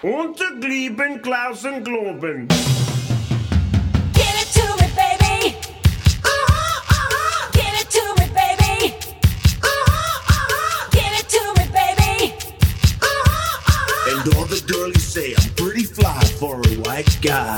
Unter Glieben, Klausen, Globen. Give it to me, baby. Uh huh, uh huh. Give it to me, baby. Uh huh, uh huh. Give it to me, baby. Uh huh, uh huh. And all the girlies say I'm pretty fly for a white guy.